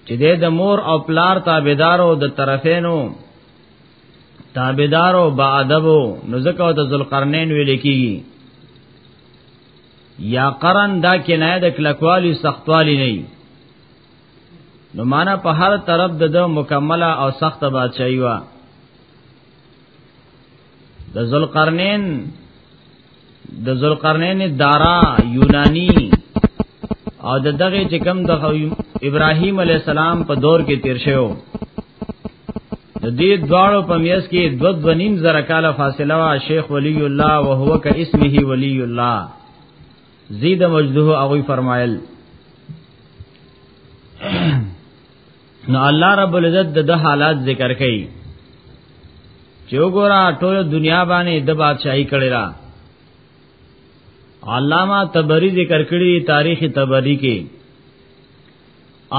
چې د مور او پلار تابعدارو د طرفینو تابعدارو با ادبو نو ذکر د ذوالقرنین ویل کیږي یا قرن دا کنایه د کلکوالی سختوالی نه نو معنا په هر طرف د مکمله او سخت بادشاہي وا د ذوالقرنین د ذوالقرنین دارا یونانی او د دغه چې کوم د ابراهیم علی السلام په دور کې تیر شوی د دې دواړو په میاس کې دو دونیم زره کال فاصله وا شیخ ولی الله او هو ک اسمه ولی الله زید مجده او فرمایل نو الله رب العزت د ده حالات ذکر کړي چې وګوره ټول دنیا باندې د بادشاہي کړي را علامہ تبری ذکر کړي تاریخ تبری کې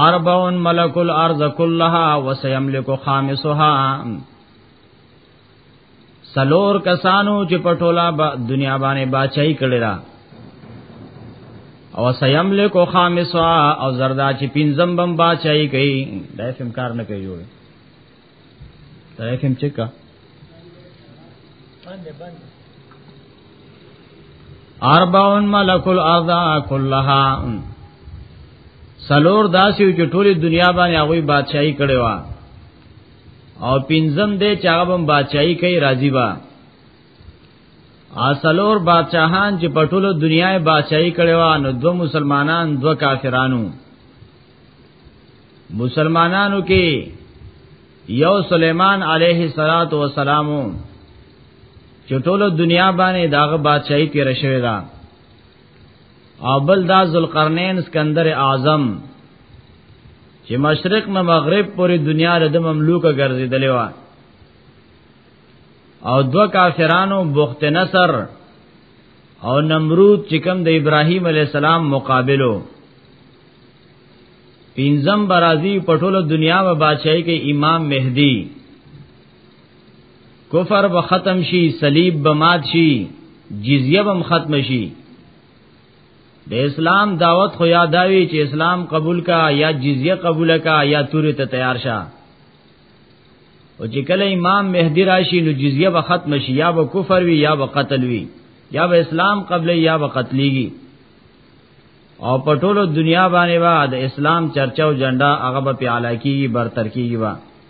اربعون ملک الارض كلها وسيملك خامسها سلور کسانو چې په ټوله با دنیا باندې بچای کړی دا او سیم له کو خامسوا او زردا چې پینځم بم بچای کوي دا فهم کار نه کوي جوړ دا فهم چې کا اربعون ملک الارض كلها سلور داسیو چې ټوله دنیا باندې هغه بادشاہي کړي وا او پنځم دې چې هغه هم بادشاہي کوي راضي با اصلور بادشاہان چې په ټولو دنیا یې بادشاہي کړي و نو دو مسلمانان دو کافرانو مسلمانانو کې یو سلیمان علیه الصلاۃ والسلام چې ټولو دنیا باندې داغه بادشاہي تیر شوی دا او بل دا ذوالقرنین اسکندر اعظم چې مشرق نه مغرب پورې دنیا د مملوک ګرځیدلې و او دو کافرانو بخت نصر او نمرود چې کوم د ابراهیم علی السلام مقابلو پینزم برازی پټول دنیا و بادشاہی کې امام مهدی کفر به ختم شي صلیب به مات شي جزیه به ختم شي د اسلام دعوت خو یاداوی چې اسلام قبول کا یا جزیه قبول کا یا تورې ته تیار شه او چې کله امام مهدی راشي نو جزیه به ختم شي یا به کفر وي یا به قتل وي یا به اسلام قبل یا به قتلېږي او په ټولو دنیا باندې وا د اسلام چرچا او جنډا هغه به پیاله کیږي برتر کیږي وا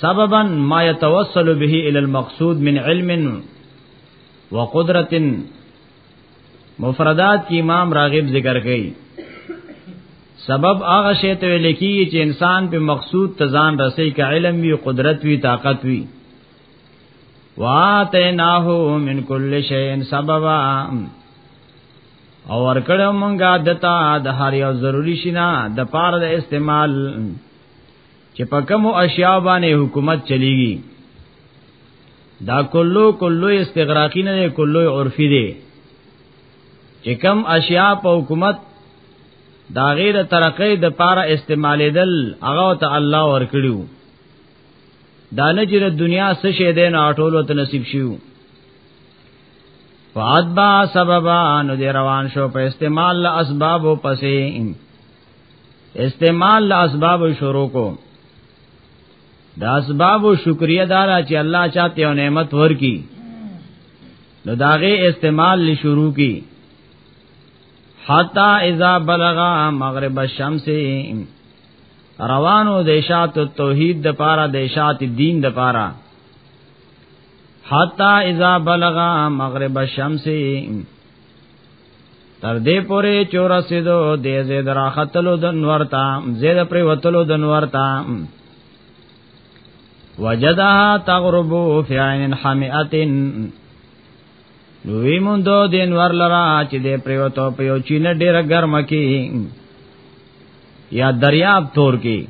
سببا ما يتوصل به الى المقصود من علم وقدرت مفردات کی امام راغب ذکر کړي سبب هغه شی ته لیکي چې انسان په مقصود تزان رسي کا علم وی قدرت وی طاقت وی واتیناه من کل شی سببا او ورکړه مونږه دتا د هر یو ضروری شینا د پاره د استعمال چې په کوم اشیاء باندې حکومت چلیږي دا کلو کلو استغراقی نه دی کلو عرفی دی چې کم اشیاء په حکومت دا غیر ترقی د پاره استعمالیدل هغه ته الله ورکړیو دا نه چې د دنیا څه شی دی نه ټولو ته نصیب شیو فاتبا سببا نو دی روان شو په استعمال اسباب پسې استعمال له اسباب شروع کو د اسباب شکریا دارا چې الله چاته یو نعمت ورکی نو داغه استعمال ل شروع کی حتا اذا بلغا مغرب الشمس روانو دیشات توحید د پارا دیشات دین د پارا حتا اذا بلغا مغرب الشمس تر دې پورې چور سیدو دې زید راختلو د نور تا زید پر وتلو د نور تا وجدها تغرب فی عین حمیئه نوې مونږ د دین ور لرا چې دې پر وتو په یو چین ډیر ګرم کی یا دریاب تور کی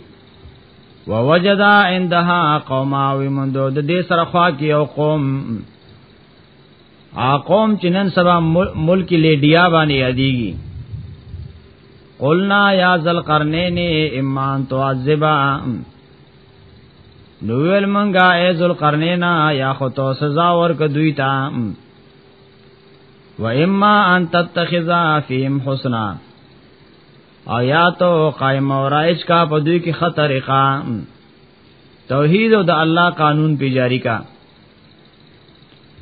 ووجدا عندها قوما ومندو د دې سره خوا کې یو قوم اقوم چې نن سبا ملک لیډیا باندې یادېږي قلنا یا ذل قرنین ایمان تعذبا نو ویل منګه ای ذل قرنین یا خو تو سزا ورک دوی تا و اما ان تتخذا فیهم حسنا او یا تو قائم اور عائش کا په دوی کې خطر ښا توحید او د الله قانون پی جاری کا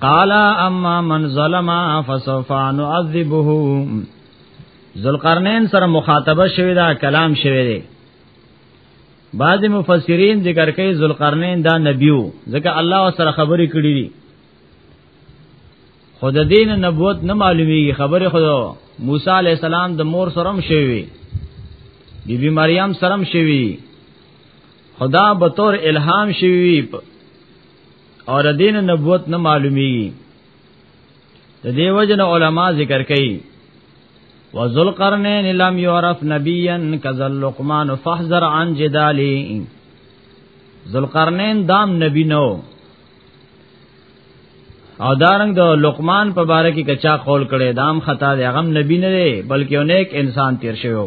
قال اما من ظلم فسوف نعذبه ذوالقرنین سره مخاطبه شوی دا کلام شوی دی بعض مفسرین ذکر کوي ذوالقرنین دا نبیو ځکه الله سره خبرې کړې دي خود دین نبوت نه معلومیږي خبره خود موسی علی السلام د مور سرم شوی بی بی مریم سرم شوی خدا به تور الهام شوی اور دین نبوت نه معلومی د دیو جن علما ذکر کئ وذل قرنین لم یعرف نبیا کذل لقمان فاحذر عن جدالی ذل قرنین دام نبی نو او دارنګ د لقمان په باره کې کچا قول کړي دام خطا دی غم نبی نه دی بلکې یو نیک انسان تیر شوی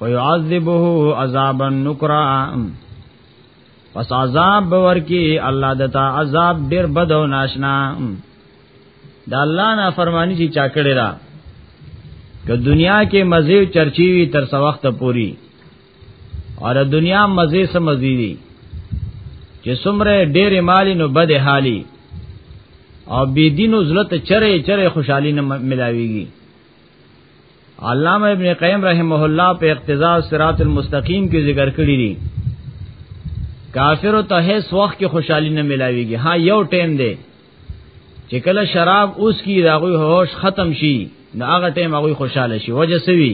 ويعذبه عذابا نکرا پس عذاب باور کی الله دتا عذاب ډیر بد او ناشنا دا الله نه فرمانی چې چا کړی را که دنیا کې مزه چرچی وی تر څو وخت پوری اور دنیا مزه سم مزی دی چې څومره ډېر مالی نو بد حالی او بی دینو زلت چره چره خوشحالی نه ملاویږي علامه ابن قیم رحمه الله په اقتضاء صراط المستقیم کې ذکر کړی دی کافر ته هیڅ وخت کې خوشحالي نه ملاويږي ها یو ټیم دی چې کله شراب اوس کی داغوی هوش ختم شي نو هغه ټیم هغه خوشاله شي وجه سوي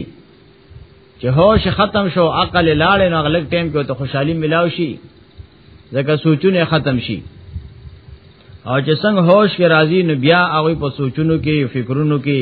چې هوش ختم شو عقل لاړ نو هغه لګ ټیم کې ته خوشحالي ملاوي شي ځکه سوچونه ختم شي او چې څنګه هوش کې راځي نو بیا هغه په سوچونو کې فکرونو کې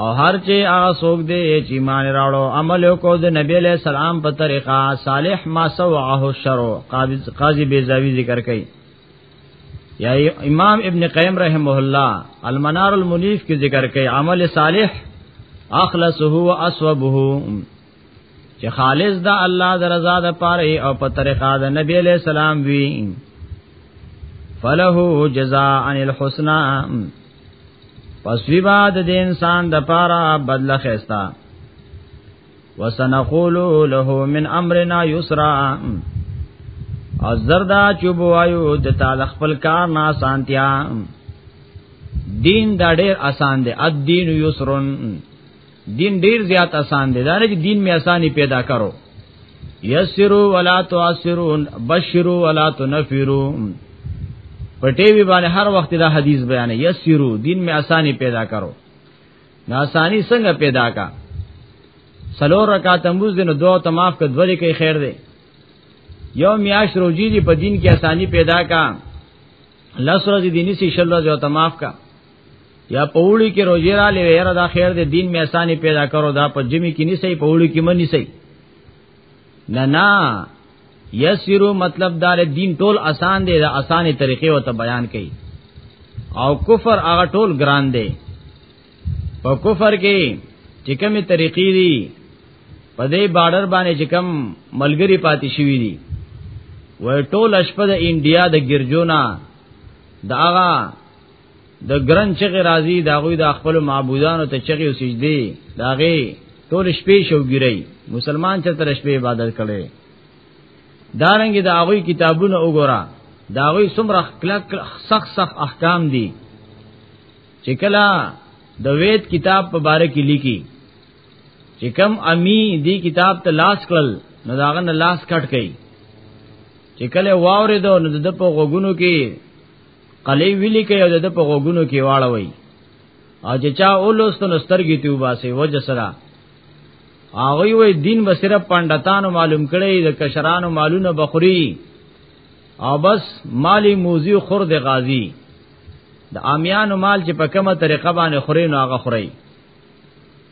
او هر چې هغه څوک دی چې مان راړو عمل کو د نبی له سلام په طریقه صالح ما سوعه شر قاضي بیزاوی ذکر کوي یا امام ابن قیم رحمه الله المنار المنیف کې ذکر کوي عمل صالح اخلصه واسوبه چې خالص د الله د رضا د پاره او په طریقه د نبی علیہ السلام وی فله جزاء عن الحسنى پس وی بعد د انسان د پاره بدل خستا وسنقول له من امرنا یسرا او زردا چوب وایو د تعالی خپل کار نه سانتیا دین دا ډیر آسان دی ادین یسرن دین ډیر زیات آسان دی دا نه چې دین می آسانی پیدا کرو یسرو ولا تعسرون بشرو ولا تنفرو پټې وی باندې هر وخت دا حدیث بیان یسرو دین می آسانی پیدا کرو نا آسانی څنګه پیدا کا سلور رکعات امروز دینو دو تماف ک دوری کې خیر دی یو میاش روجی دی په دین کې آسانی پیدا کا لس ورځې دیني سي شل ورځې او تماف کا یا پوړی کې روزي را لې یاره دا خیر دې دین مې اساني پیدا کړو دا په جمی کې نسې پوړی کې منی سې نه نه یسرو مطلب دار دین ټول آسان دی دا آسانې طریقې او ته بیان کړي او کفر هغه ټول ګران دی په کفر کې چې کومې طریقې دي په دې بارډر باندې چې کوم ملګری پاتې شوی دي وای ټول شپه د انډیا د ګرجونا دا هغه د ګرن چغه راځي دا غوي د خپل معبودانو ته چغه او سجدي دا غي ټول شپې شوګيري مسلمان چې تر شپې عبادت کړي دارنګ دا غوي کتابونه وګوره دا غوي سمره کلک سخت سخت احکام دي چې کله د وید کتاب په باره کې لیکي چې کم امی دی کتاب ته لاس کړل نو داغه نه لاس کټ کړي چې کله واورې دو نو د په غوګونو کې قلی ویلی کې او د په غوګونو کې واړوي او چې چا اولوستو نسترګي ته وباسي وجه سره هغه وی دین به صرف پندتانو معلوم کړي د کشرانو مالونه بخوري او بس مالی موزی خور د غازی د امیانو مال چې په کومه طریقه باندې خوري نو هغه خوري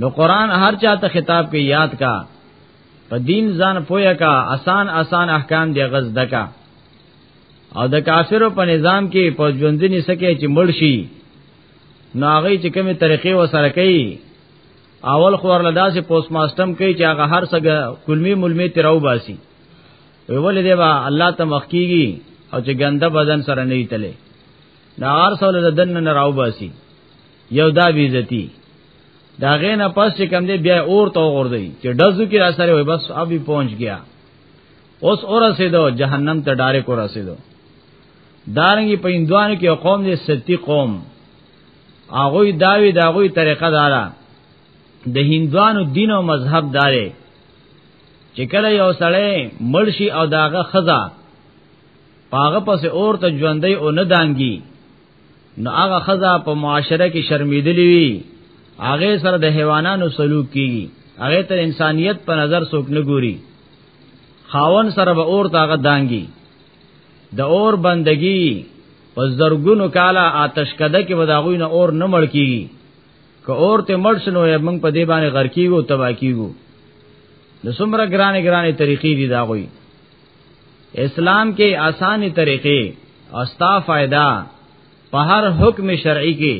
نو قران هر چاته خطاب کوي یاد کا په دین ځان پویا کا آسان آسان احکام دی غز دکا او د کافرو په نظام کې په ژوندنی سکه چې مړ شي نو هغه چې کومه طریقې وسره کوي اول خو ورله داسې پوسټ ماستم کوي چې هغه هر څګه کلمی ملمی تیراو باسي ویول دی با الله ته مخ کیږي او چې ګنده بدن سره نه تله نار سول د دن نه راو باسي یو دا بیزتی دا غینه پس چې کم دی بیا اور ته غورځي چې دزو کې را سره وي بس ابي پہنچ گیا اوس اور رسیدو جهنم ته ډایرک اور رسیدو دارنګي په اندوانو کې قوم دې ستی قوم هغه داوی داغوی طریقه دارا د دا هندوانو دین او مذهب داري چې کله یو سړی مرشي او داغه خزا پاغه پس اور ته ژوندۍ او نه دانګي نو هغه خزا په معاشره کې شرمیدلی وي هغه سره د حیوانانو سلوک کیږي هغه تر انسانیت په نظر څوک نه ګوري خاون سره به اور تاغه دانګي د اور بندگی په زرګونو کاله آتش کده کې وداغوینه اور نه مړ کیږي که اور ته مړ شنو یا موږ په دې باندې غر کیږو تبا کیږو د سمره ګرانې ګرانې طریقې دي دا غوي اسلام کې اساني طریقې او ستا فائدہ په هر حکم شرعي کې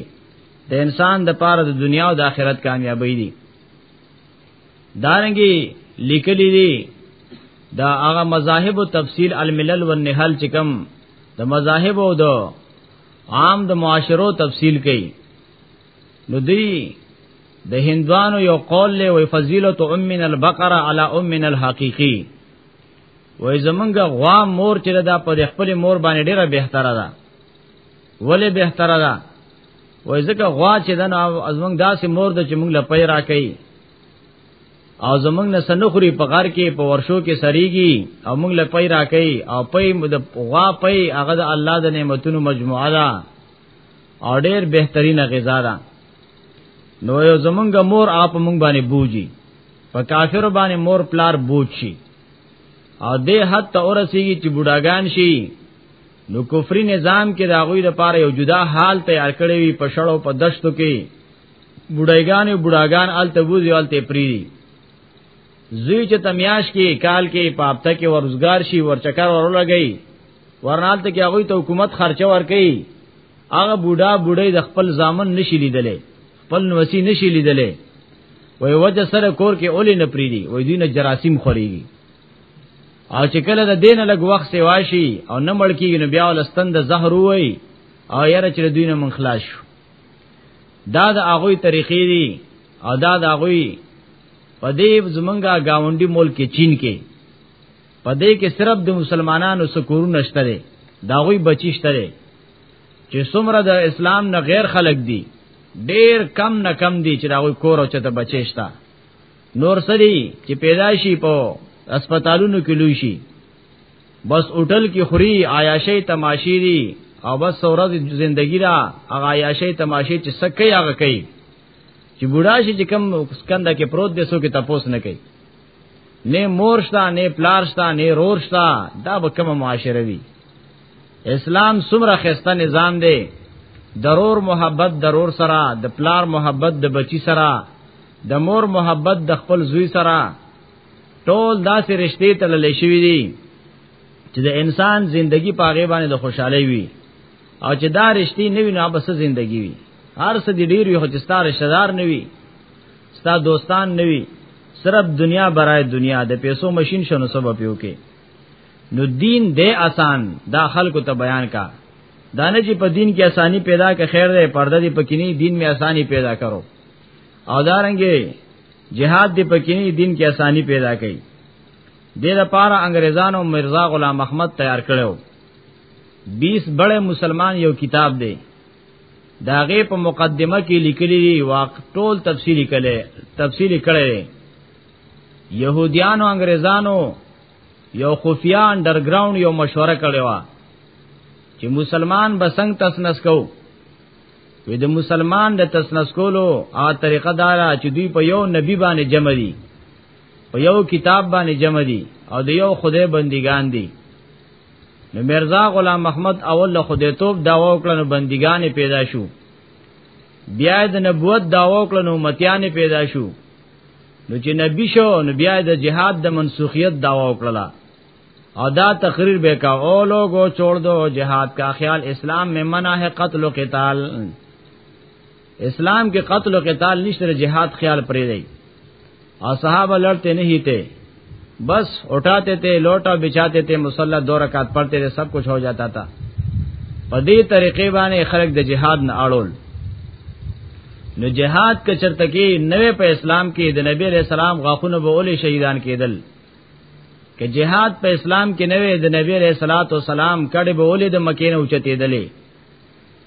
د انسان د پاره د دنیا او د آخرت کامیابی دي دارنګي لیکلي دي دا هغه مذاهب او تفصیل الملل والنهل چې کوم د مذاهب او د عام د معاشرو تفصیل کوي نو دی د هندوانو یو قول له وی فضیلت امن البقره علی امن الحقیقی وای زمونږ غوا مور چې دا په خپل مور باندې ډیره بهتره ده ولې بهتره ده وای ځکه غوا چې دا زمونږ داسې مور ده چې مونږ له پي راکې او زمونږ نه سنخوري په غار کې په ورشو کې سریږي او مونږ له پي راکې او پي د غوا پي هغه د الله د نعمتونو مجموعه ده او ډیر بهترینه غذا ده نو یو زمونږ مور اپ مونږ باندې بوجي په کافر باندې مور پلار بوج شي او دې حد ته ورسیږي چې بډاګان شي نو کفري نظام کې دا غوي د پاره یو جدا حال تیار کړی وي په شړو په دشتو کې بډایګان او بډاګان الته بوزي الته پری زوی چې تمیاش کې کال کې پاپته کې ورزګار شي ورچکر ورلګي ورنال ته کې هغه ته حکومت خرچه ورکړي هغه بوډا بوډۍ د خپل ځامن نشي لیدلې خپل نوسی نشي لیدلې وای وجه سره کور کې اولې نه پریدي وای دینه جراثیم خوريږي او چې کله د دین لګ وخت سیوا شي او نه مړ کیږي نو بیا ولستند زهر وای او یاره چې دوی نه من خلاص شو دا د هغه طریقې دي او دا د هغه په دې زمونږه گاونډي ملک چین کې په دې کې صرف د مسلمانانو سکورونه شته دي دا غوي بچی شته دي چې څومره د اسلام نه غیر خلق دي ډیر کم نه کم دي چې دا غوي کور او چته بچی شته نور سړي چې پیدا شي په هسپتالونو کې لوي شي بس هوټل کې خوري عیاشي تماشي دي او بس سورز زندگی را هغه عیاشي تماشي چې سکه هغه کوي چې بوډا شي چې کم سکنده کې پروت دي سو کې تپوس نه کوي نه مورشتا نه پلارشتا نه رورشتا دا به کومه معاشره وي اسلام سمره خسته نظام دی ضرور محبت ضرور سره د پلار محبت د بچی سره د مور محبت د خپل زوی سره ټول داسې رشتې تللې شوې دي چې د انسان زندگی په غیبانه د خوشحالي وي او چې دا رشتې نه وي نو بس زندگی وي هر څه دی ډیر یو چې ستاره شدار نوي ستا دوستان نوي صرف دنیا برای دنیا د پیسو ماشين شنو سبب یو کې نو دین دې آسان دا خلکو ته بیان کا دانه چې په دین کې اسانی پیدا کې خیر دې پرده دې پکینی دین می اسانی پیدا کرو او دارنګې جهاد دې پکینی دین کې اسانی پیدا کړي دې لپاره انګريزانو مرزا غلام احمد تیار کړو 20 بڑے مسلمان یو کتاب دی داغه په مقدمه کې لیکلي دي واق ټول تفصیلی کړي تفصیلی کړي يهوديانو انګريزانو یو خفیا انډرګراوند یو مشوره کړې و چې مسلمان به څنګه تسنس کو وې د مسلمان د تسنس کولو ا طریقه دارا چې دوی په یو نبی باندې جمع دي په یو کتاب باندې جمع دي او د یو خدای بندگان دي نو مرزا غلام محمد اول له خدای توپ داوا وکړه نو بندګان پیدا شو بیا د نبوت داوا وکړه نو متیان پیدا شو نو چې نبی شو نو بیا د جهاد د منسوخیت داوا وکړه او دا تقریر به کا او لوګو چھوڑ دو جهاد کا خیال اسلام میں منع ہے قتل و قتال اسلام کې قتل او قتال نشته جهاد خیال پرې دی او صحابه لړته نه هیته بس اٹھاتے تھے لوٹا بچاتے تھے مسلح دو رکعت پڑھتے تھے سب کچھ ہو جاتا تھا په دې طریقې باندې خلک د جهاد نه اړول نو جهاد ک چرته کې نوې په اسلام کې د نبی عليه السلام غاخونه به اولې شهیدان کېدل ک جهاد په اسلام کې نوې د نبی عليه الصلاه والسلام کډه به اولې د مکې نه اوچتېدلې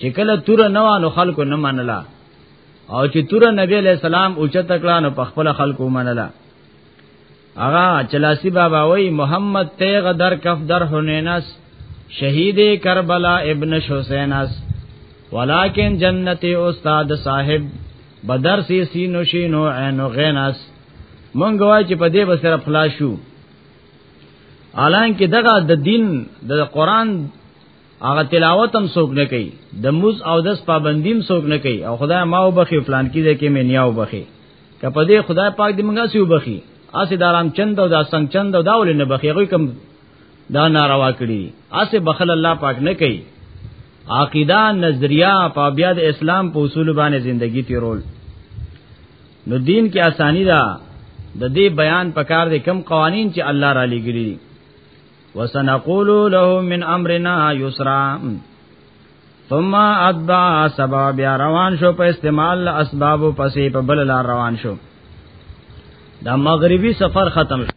چې کله تور نه وانه خلکو نه منله او چې تور نبی علیہ السلام او چې تکلانو په خپل خلکو منله اغا چلاسی بابا وای محمد تیغ در کف در حنینس شهید کربلا ابن حسینس ولیکن جنت استاد صاحب بدر سی سینو شینو عین غینس مونږ وای چې په دې بسره فلاشو الان کې دغه د دین د قران هغه تلاوت هم څوک نه کوي د موز او د پابندیم څوک نه کوي او خدای ما وبخي پلان کې ده کې مې نیا وبخي کپه دې خدای پاک دې منګه سی وبخي اسه دارام چند او دا څنګه چند او دا ولې نه بخي غوي کم دا ناروا کړی اسه بخل الله پاک نه کوي عقیده نظریه په بیا د اسلام په اصول باندې زندگی تیرول نو دین کې اسانی ده د دې بیان پکار دې کم قوانین چې الله را لګري وسنقول له من امرنا یسرا ثم اتبع سبا بیا روان شو په استعمال اسباب پسې په بل لار روان شو دا مغربي سفر ختم شو